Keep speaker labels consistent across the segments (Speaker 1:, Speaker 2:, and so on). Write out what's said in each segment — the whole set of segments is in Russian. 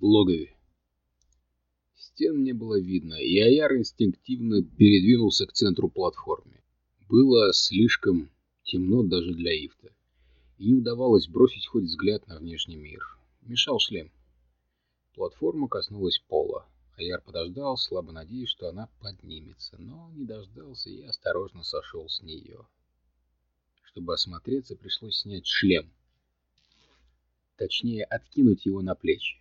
Speaker 1: в логове. Стен не было видно, и Аяр инстинктивно передвинулся к центру платформы. Было слишком темно даже для Ифта, и не удавалось бросить хоть взгляд на внешний мир. Мешал шлем. Платформа коснулась пола. Аяр подождал, слабо надеясь, что она поднимется, но не дождался и осторожно сошел с нее. Чтобы осмотреться, пришлось снять шлем. Точнее, откинуть его на плечи.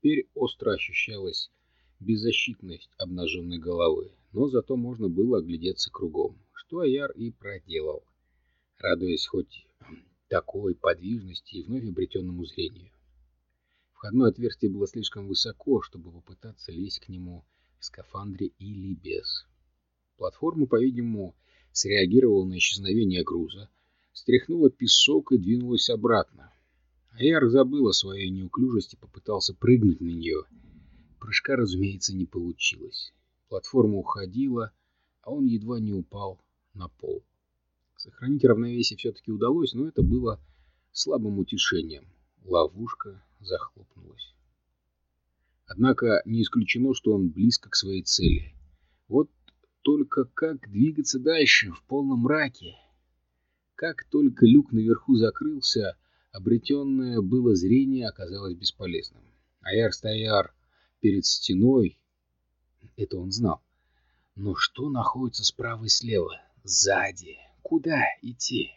Speaker 1: Теперь остро ощущалась беззащитность обнаженной головы, но зато можно было оглядеться кругом, что Аяр и проделал, радуясь хоть такой подвижности и вновь обретенному зрению. Входное отверстие было слишком высоко, чтобы попытаться лезть к нему в скафандре или без. Платформа, по-видимому, среагировала на исчезновение груза, стряхнула песок и двинулась обратно. Аяр забыл о своей неуклюжести, попытался прыгнуть на нее. Прыжка, разумеется, не получилось. Платформа уходила, а он едва не упал на пол. Сохранить равновесие все-таки удалось, но это было слабым утешением. Ловушка захлопнулась. Однако не исключено, что он близко к своей цели. Вот только как двигаться дальше в полном мраке? Как только люк наверху закрылся, обретенное было зрение оказалось бесполезным. Аяр стояр перед стеной, это он знал. Но что находится справа и слева? Сзади. Куда идти?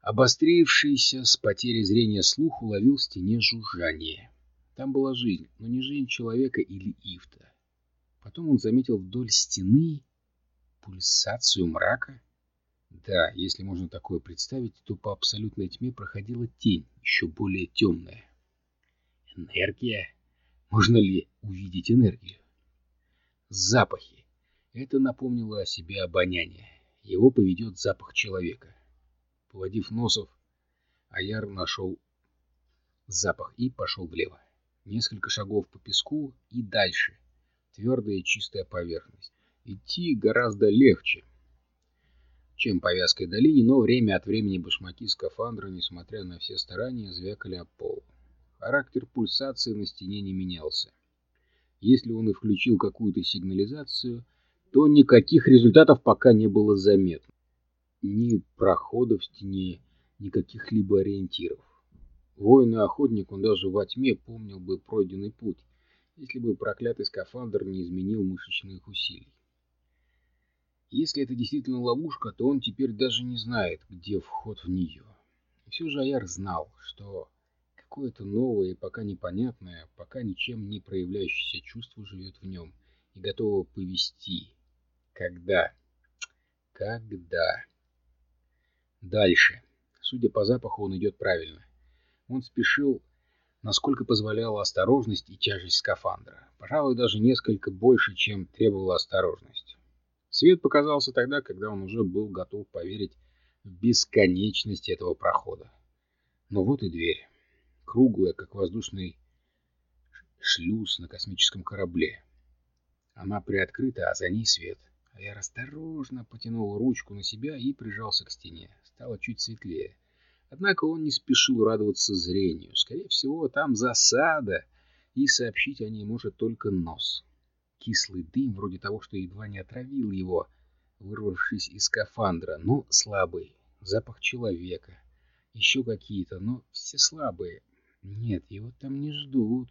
Speaker 1: Обострившийся с потерей зрения слух уловил в стене жужжание. Там была жизнь, но не жизнь человека или ифта. Потом он заметил вдоль стены пульсацию мрака. Да, если можно такое представить, то по абсолютной тьме проходила тень, еще более темная. Энергия? Можно ли увидеть энергию? Запахи. Это напомнило о себе обоняние. Его поведет запах человека. Поводив носов, Аяр нашел запах и пошел влево. Несколько шагов по песку и дальше. Твердая чистая поверхность. Идти гораздо легче, чем по вязкой долине, но время от времени башмаки скафандра, несмотря на все старания, звякали о пол. Характер пульсации на стене не менялся. Если он и включил какую-то сигнализацию, то никаких результатов пока не было заметно ни проходов в стене, ни каких-либо ориентиров. Воин и охотник, он даже во тьме помнил бы пройденный путь, если бы проклятый скафандр не изменил мышечных усилий. Если это действительно ловушка, то он теперь даже не знает, где вход в нее. И все же Аяр знал, что какое-то новое пока непонятное, пока ничем не проявляющееся чувство живет в нем и готово повести. Когда? Когда? Дальше. Судя по запаху, он идет правильно. Он спешил, насколько позволяла осторожность и тяжесть скафандра. Пожалуй, даже несколько больше, чем требовала осторожность. Свет показался тогда, когда он уже был готов поверить в бесконечность этого прохода. Но вот и дверь. Круглая, как воздушный шлюз на космическом корабле. Она приоткрыта, а за ней свет. А я осторожно потянул ручку на себя и прижался к стене. Стало чуть светлее. Однако он не спешил радоваться зрению. Скорее всего, там засада, и сообщить о ней может только нос. Кислый дым, вроде того, что едва не отравил его, вырвавшись из скафандра, но слабый. Запах человека. Еще какие-то, но все слабые. Нет, его там не ждут.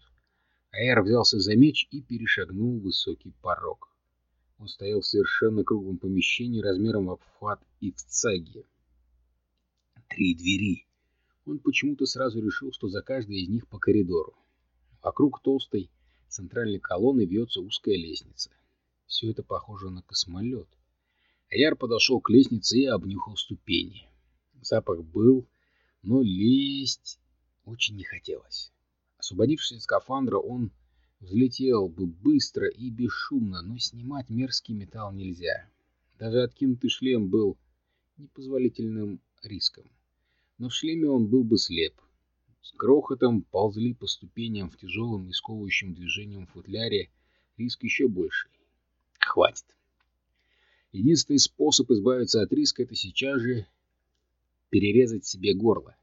Speaker 1: Аэр взялся за меч и перешагнул высокий порог. Он стоял в совершенно круглом помещении размером в обхват и в цаге. Три двери. Он почему-то сразу решил, что за каждой из них по коридору. Вокруг толстой центральной колонны вьется узкая лестница. Все это похоже на космолет. Аяр подошел к лестнице и обнюхал ступени. Запах был, но лезть очень не хотелось. Освободившись из скафандра, он Взлетел бы быстро и бесшумно, но снимать мерзкий металл нельзя. Даже откинутый шлем был непозволительным риском. Но в шлеме он был бы слеп. С грохотом ползли по ступеням в тяжелом и сковывающем движением футляре. Риск еще больший. Хватит. Единственный способ избавиться от риска — это сейчас же перерезать себе горло.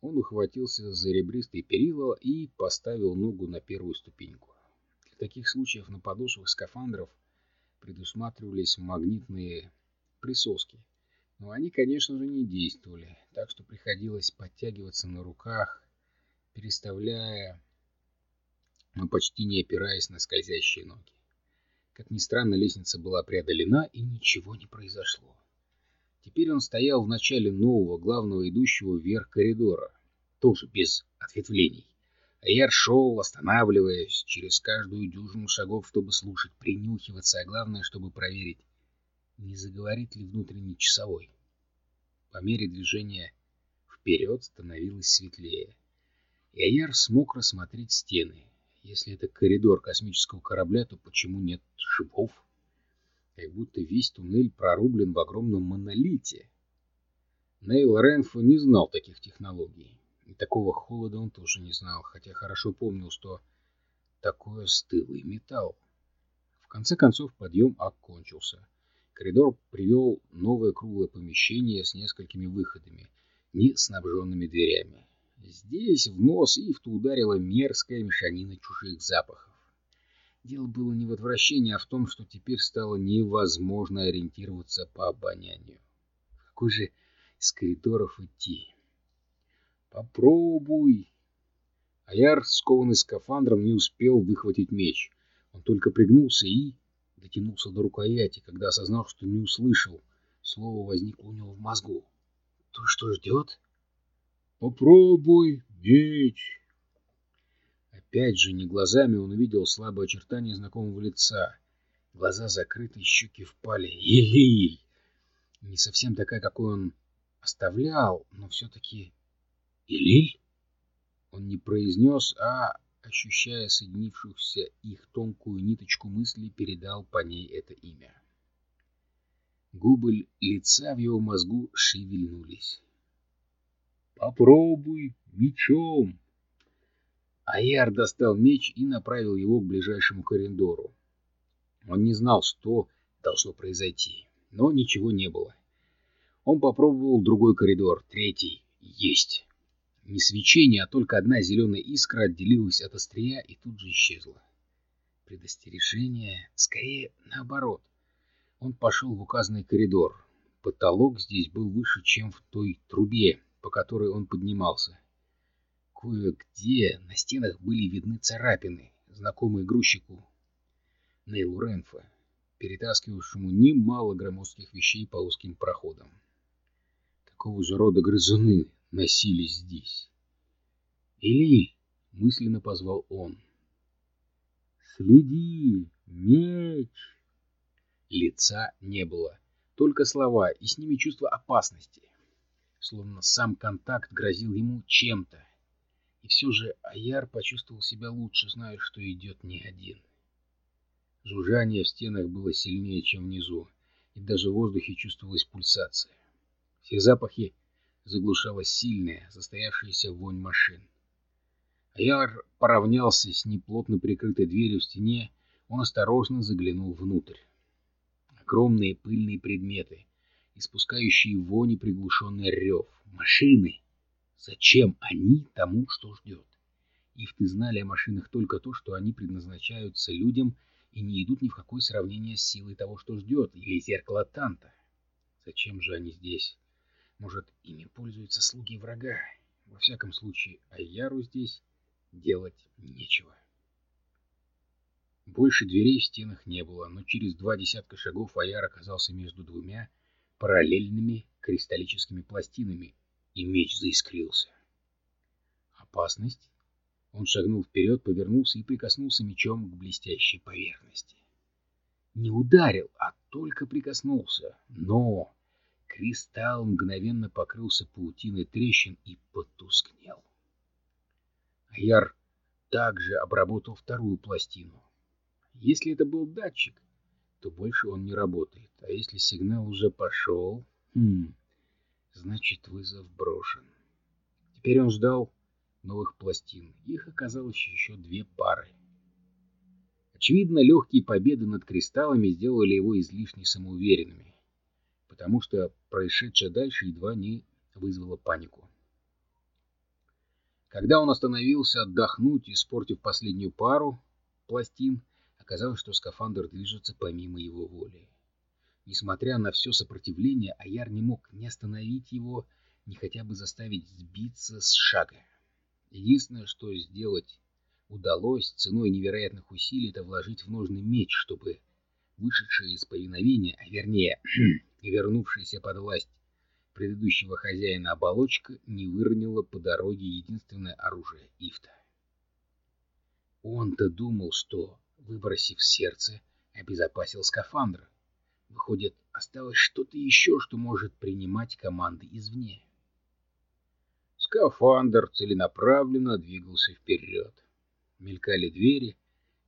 Speaker 1: Он ухватился за ребристые перила и поставил ногу на первую ступеньку. Для таких случаев на подошвах скафандров предусматривались магнитные присоски, но они, конечно же, не действовали, так что приходилось подтягиваться на руках, переставляя, но почти не опираясь на скользящие ноги. Как ни странно, лестница была преодолена, и ничего не произошло. Теперь он стоял в начале нового, главного идущего вверх коридора, тоже без ответвлений. Аяр шел, останавливаясь через каждую дюжину шагов, чтобы слушать, принюхиваться, а главное, чтобы проверить, не заговорит ли внутренний часовой. По мере движения вперед становилось светлее. И Аяр смог рассмотреть стены. Если это коридор космического корабля, то почему нет шипов? Как будто весь туннель прорублен в огромном монолите. Нейл Ренфо не знал таких технологий. И такого холода он тоже не знал, хотя хорошо помнил, что такое стылый металл. В конце концов подъем окончился. Коридор привел новое круглое помещение с несколькими выходами, не снабженными дверями. Здесь в нос Ифту ударила мерзкая мешанина чужих запахов. Дело было не в отвращении, а в том, что теперь стало невозможно ориентироваться по обонянию. какой же из коридоров идти? Попробуй! Аяр, скованный скафандром, не успел выхватить меч. Он только пригнулся и дотянулся до рукояти, когда осознал, что не услышал. Слово возникло у него в мозгу. То, что ждет? Попробуй, меч! Опять же, не глазами он увидел слабое очертание знакомого лица. Глаза закрыты, щеки впали. Елей! Не совсем такая, какой он оставлял, но все-таки... Илиль? Он не произнес, а, ощущая соединившуюся их тонкую ниточку мысли, передал по ней это имя. Губы лица в его мозгу шевельнулись. «Попробуй мечом!» Аяр достал меч и направил его к ближайшему коридору. Он не знал, что должно произойти, но ничего не было. Он попробовал другой коридор, третий. Есть. Не свечение, а только одна зеленая искра отделилась от острия и тут же исчезла. Предостережение, скорее наоборот. Он пошел в указанный коридор. Потолок здесь был выше, чем в той трубе, по которой он поднимался. Кое-где на стенах были видны царапины, знакомые грузчику Нейлу Ренфа, перетаскивавшему немало громоздких вещей по узким проходам. Какого же рода грызуны носились здесь? «Элиль!» — мысленно позвал он. «Следи! Меч!» Лица не было, только слова, и с ними чувство опасности. Словно сам контакт грозил ему чем-то. И все же Аяр почувствовал себя лучше, зная, что идет не один. Жужжание в стенах было сильнее, чем внизу, и даже в воздухе чувствовалась пульсация. Все запахи заглушала сильная, застоявшаяся вонь машин. Аяр поравнялся с неплотно прикрытой дверью в стене, он осторожно заглянул внутрь. Огромные пыльные предметы, испускающие вони приглушенный рев, машины — Зачем они тому, что ждет? Ифты знали о машинах только то, что они предназначаются людям и не идут ни в какое сравнение с силой того, что ждет, или зеркало Танта. Зачем же они здесь? Может, ими пользуются слуги врага? Во всяком случае, Айяру здесь делать нечего. Больше дверей в стенах не было, но через два десятка шагов Аяр оказался между двумя параллельными кристаллическими пластинами и меч заискрился. Опасность? Он шагнул вперед, повернулся и прикоснулся мечом к блестящей поверхности. Не ударил, а только прикоснулся. Но кристалл мгновенно покрылся паутиной трещин и потускнел. Аяр также обработал вторую пластину. Если это был датчик, то больше он не работает. А если сигнал уже пошел... Хм, Значит, вызов брошен. Теперь он ждал новых пластин. Их оказалось еще две пары. Очевидно, легкие победы над кристаллами сделали его излишне самоуверенными, потому что происшедшее дальше едва не вызвало панику. Когда он остановился отдохнуть, испортив последнюю пару пластин, оказалось, что скафандр движется помимо его воли. Несмотря на все сопротивление, Аяр не мог ни остановить его, ни хотя бы заставить сбиться с шага. Единственное, что сделать удалось ценой невероятных усилий, это вложить в ножный меч, чтобы вышедшая из повиновения, а вернее, вернувшаяся под власть предыдущего хозяина оболочка не выронила по дороге единственное оружие Ифта. Он-то думал, что, выбросив сердце, обезопасил скафандр. Выходит, осталось что-то еще, что может принимать команды извне. Скафандр целенаправленно двигался вперед. Мелькали двери,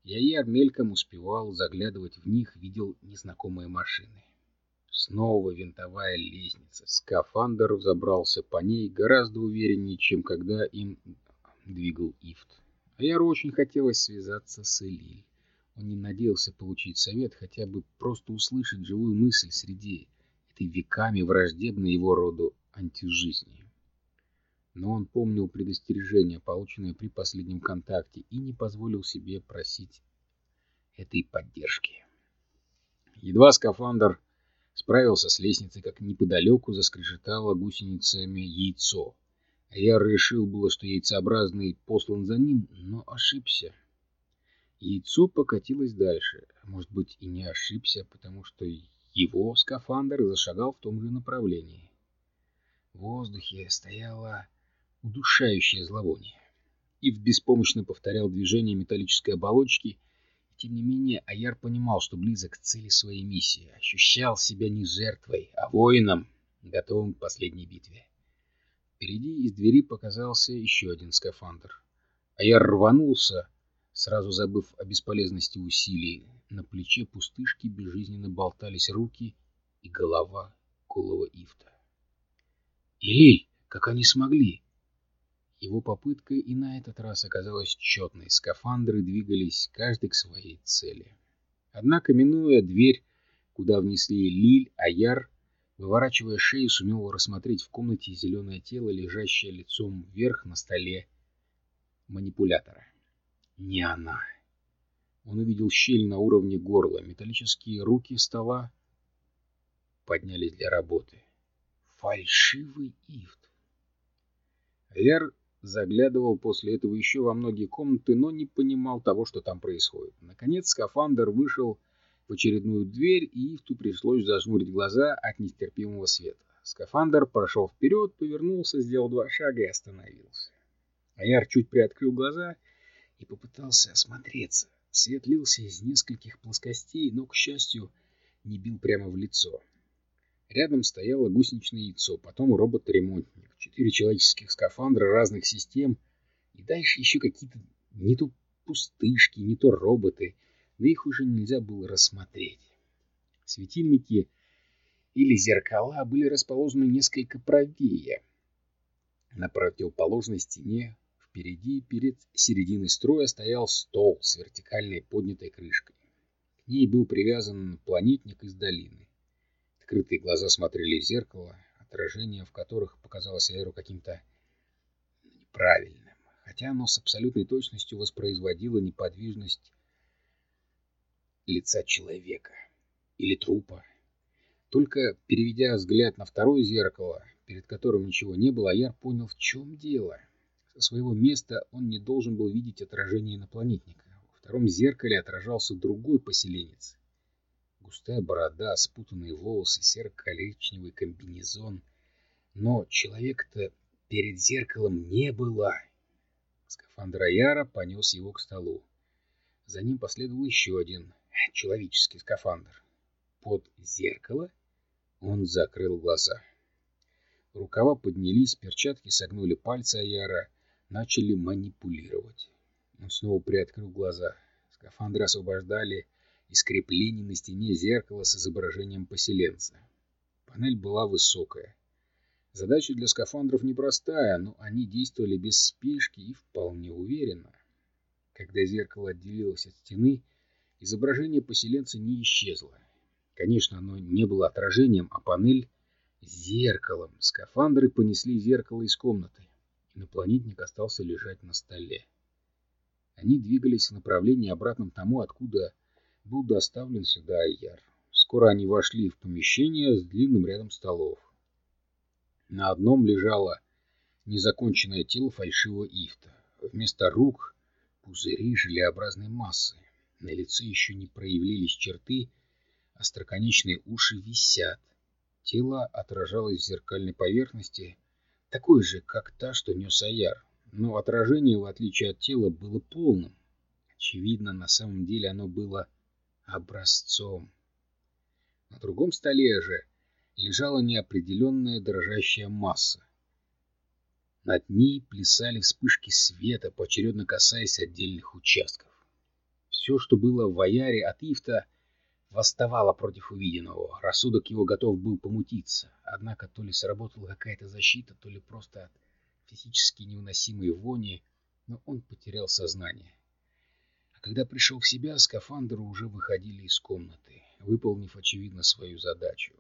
Speaker 1: Яяр мельком успевал заглядывать в них, видел незнакомые машины. Снова винтовая лестница. Скафандр взобрался по ней гораздо увереннее, чем когда им двигал Ифт. Аяру очень хотелось связаться с Элиль. Он не надеялся получить совет, хотя бы просто услышать живую мысль среди этой веками враждебной его роду антижизни. Но он помнил предостережение, полученное при последнем контакте, и не позволил себе просить этой поддержки. Едва скафандр справился с лестницей, как неподалеку заскрежетало гусеницами яйцо. Я решил было, что яйцеобразный послан за ним, но ошибся. Яйцо покатилось дальше. Может быть, и не ошибся, потому что его скафандр зашагал в том же направлении. В воздухе стояло удушающее зловоние. Ив беспомощно повторял движение металлической оболочки. Тем не менее, Аяр понимал, что близок к цели своей миссии. Ощущал себя не жертвой, а воином, готовым к последней битве. Впереди из двери показался еще один скафандр. Аяр рванулся, Сразу забыв о бесполезности усилий, на плече пустышки безжизненно болтались руки и голова голого Ифта. «Илиль, как они смогли?» Его попытка и на этот раз оказалась четной. Скафандры двигались каждый к своей цели. Однако, минуя дверь, куда внесли Лиль, Аяр, выворачивая шею, сумел рассмотреть в комнате зеленое тело, лежащее лицом вверх на столе манипулятора. Не она. Он увидел щель на уровне горла. Металлические руки стола поднялись для работы. Фальшивый ифт. Вер заглядывал после этого еще во многие комнаты, но не понимал того, что там происходит. Наконец скафандр вышел в очередную дверь, и Ифту пришлось зажмурить глаза от нестерпимого света. Скафандр прошел вперед, повернулся, сделал два шага и остановился. Аяр чуть приоткрыл глаза и попытался осмотреться. Свет лился из нескольких плоскостей, но, к счастью, не бил прямо в лицо. Рядом стояло гусеничное яйцо, потом робот-ремонтник, четыре человеческих скафандра разных систем, и дальше еще какие-то не то пустышки, не то роботы, но их уже нельзя было рассмотреть. Светильники или зеркала были расположены несколько правее. На противоположной стене Впереди, перед серединой строя, стоял стол с вертикальной поднятой крышкой. К ней был привязан планетник из долины. Открытые глаза смотрели в зеркало, отражение в которых показалось Айру каким-то неправильным, хотя оно с абсолютной точностью воспроизводило неподвижность лица человека или трупа. Только переведя взгляд на второе зеркало, перед которым ничего не было, Аяр понял, в чем дело — со своего места он не должен был видеть отражение инопланетника. Во втором зеркале отражался другой поселенец. Густая борода, спутанные волосы, серо-коричневый комбинезон. Но человека-то перед зеркалом не было. Скафандр Аяра понес его к столу. За ним последовал еще один человеческий скафандр. Под зеркало он закрыл глаза. Рукава поднялись, перчатки согнули пальцы Аяра, начали манипулировать. Он снова приоткрыл глаза. Скафандры освобождали из креплений на стене зеркало с изображением поселенца. Панель была высокая. Задача для скафандров непростая, но они действовали без спешки и вполне уверенно. Когда зеркало отделилось от стены, изображение поселенца не исчезло. Конечно, оно не было отражением, а панель — зеркалом. Скафандры понесли зеркало из комнаты. Инопланетник остался лежать на столе. Они двигались в направлении обратном тому, откуда был доставлен сюда Айяр. Скоро они вошли в помещение с длинным рядом столов. На одном лежало незаконченное тело фальшивого ифта. Вместо рук — пузыри желеобразной массы. На лице еще не проявились черты, остроконечные уши висят. Тело отражалось в зеркальной поверхности, такой же, как та, что нес Аяр. Но отражение, в отличие от тела, было полным. Очевидно, на самом деле оно было образцом. На другом столе же лежала неопределенная дрожащая масса. Над ней плясали вспышки света, поочередно касаясь отдельных участков. Все, что было в Аяре от Ифта, восставало против увиденного. Рассудок его готов был помутиться. Однако то ли сработала какая-то защита, то ли просто от физически невыносимой вони, но он потерял сознание. Когда пришел в себя, скафандры уже выходили из комнаты, выполнив, очевидно, свою задачу.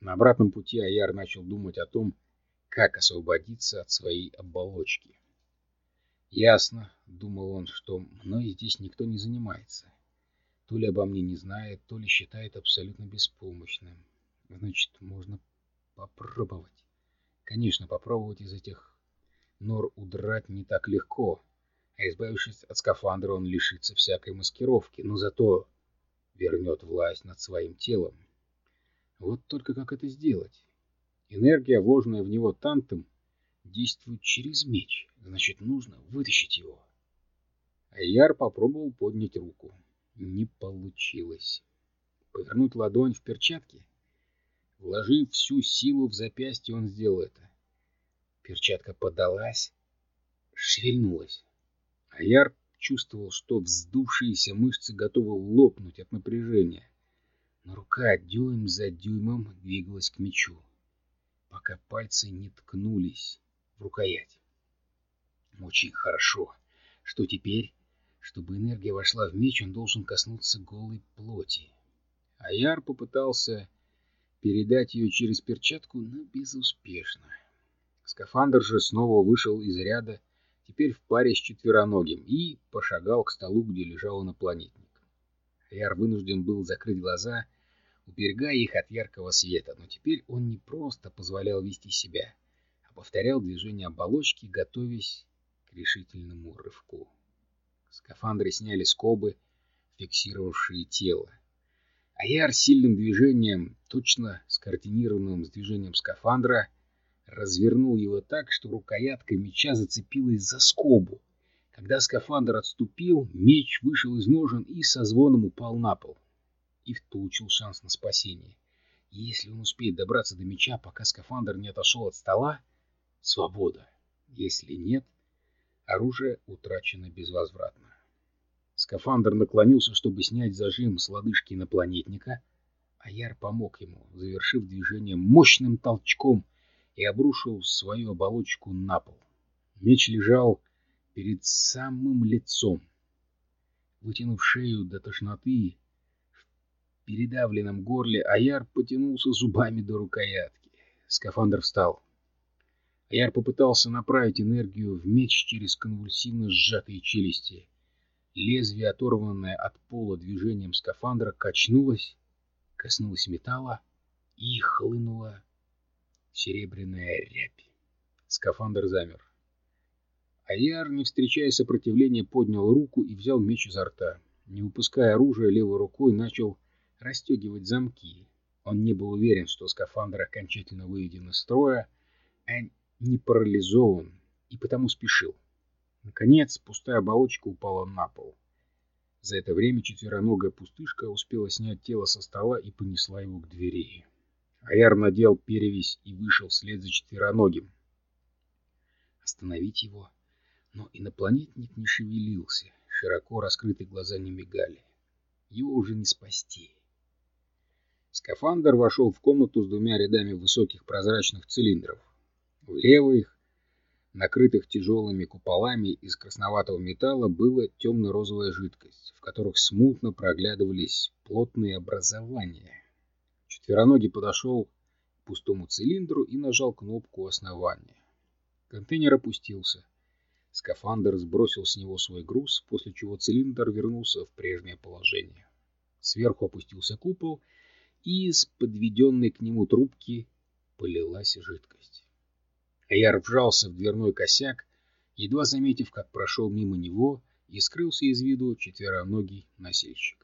Speaker 1: На обратном пути Аяр начал думать о том, как освободиться от своей оболочки. «Ясно», — думал он, — «что мной здесь никто не занимается. То ли обо мне не знает, то ли считает абсолютно беспомощным. Значит, можно попробовать. Конечно, попробовать из этих нор удрать не так легко, а избавившись от скафандра, он лишится всякой маскировки, но зато вернет власть над своим телом. Вот только как это сделать? Энергия, вложенная в него тантом, действует через меч. Значит, нужно вытащить его. Аяр попробовал поднять руку. Не получилось. Повернуть ладонь в перчатке? Вложив всю силу в запястье, он сделал это. Перчатка подалась, шевельнулась. Аяр чувствовал, что вздувшиеся мышцы готовы лопнуть от напряжения но рука дюйм за дюймом двигалась к мечу, пока пальцы не ткнулись в рукоять. Очень хорошо. Что теперь? Чтобы энергия вошла в меч, он должен коснуться голой плоти. Аяр попытался передать ее через перчатку, но безуспешно. Скафандр же снова вышел из ряда, теперь в паре с четвероногим, и пошагал к столу, где лежал инопланетник. Аяр вынужден был закрыть глаза уберегая их от яркого света, но теперь он не просто позволял вести себя, а повторял движение оболочки, готовясь к решительному рывку. Скафандры сняли скобы, фиксировавшие тело. А Яр сильным движением, точно скоординированным с движением скафандра, развернул его так, что рукоятка меча зацепилась за скобу. Когда скафандр отступил, меч вышел из ножен и со звоном упал на пол. Ифт получил шанс на спасение. Если он успеет добраться до меча, пока скафандр не отошел от стола, свобода. Если нет, оружие утрачено безвозвратно. Скафандр наклонился, чтобы снять зажим с лодыжки инопланетника, а Яр помог ему, завершив движение мощным толчком и обрушил свою оболочку на пол. Меч лежал перед самым лицом. Вытянув шею до тошноты, передавленном горле Аяр потянулся зубами до рукоятки. Скафандр встал. Аяр попытался направить энергию в меч через конвульсивно сжатые челюсти. Лезвие, оторванное от пола движением скафандра, качнулось, коснулось металла и хлынула серебряная рябь. Скафандр замер. Аяр, не встречая сопротивления, поднял руку и взял меч изо рта. Не выпуская оружия, левой рукой начал расстегивать замки. Он не был уверен, что скафандр окончательно выведен из строя, а не парализован, и потому спешил. Наконец, пустая оболочка упала на пол. За это время четвероногая пустышка успела снять тело со стола и понесла его к двери. Аяр надел перевязь и вышел вслед за четвероногим. Остановить его? Но инопланетник не шевелился, широко раскрытые глаза не мигали. Его уже не спасти. Скафандр вошел в комнату с двумя рядами высоких прозрачных цилиндров. В левых, накрытых тяжелыми куполами из красноватого металла, была темно-розовая жидкость, в которых смутно проглядывались плотные образования. Четвероногий подошел к пустому цилиндру и нажал кнопку основания. Контейнер опустился. Скафандр сбросил с него свой груз, после чего цилиндр вернулся в прежнее положение. Сверху опустился купол, и из подведенной к нему трубки полилась жидкость. Я вжался в дверной косяк, едва заметив, как прошел мимо него и скрылся из виду четвероногий носильщик.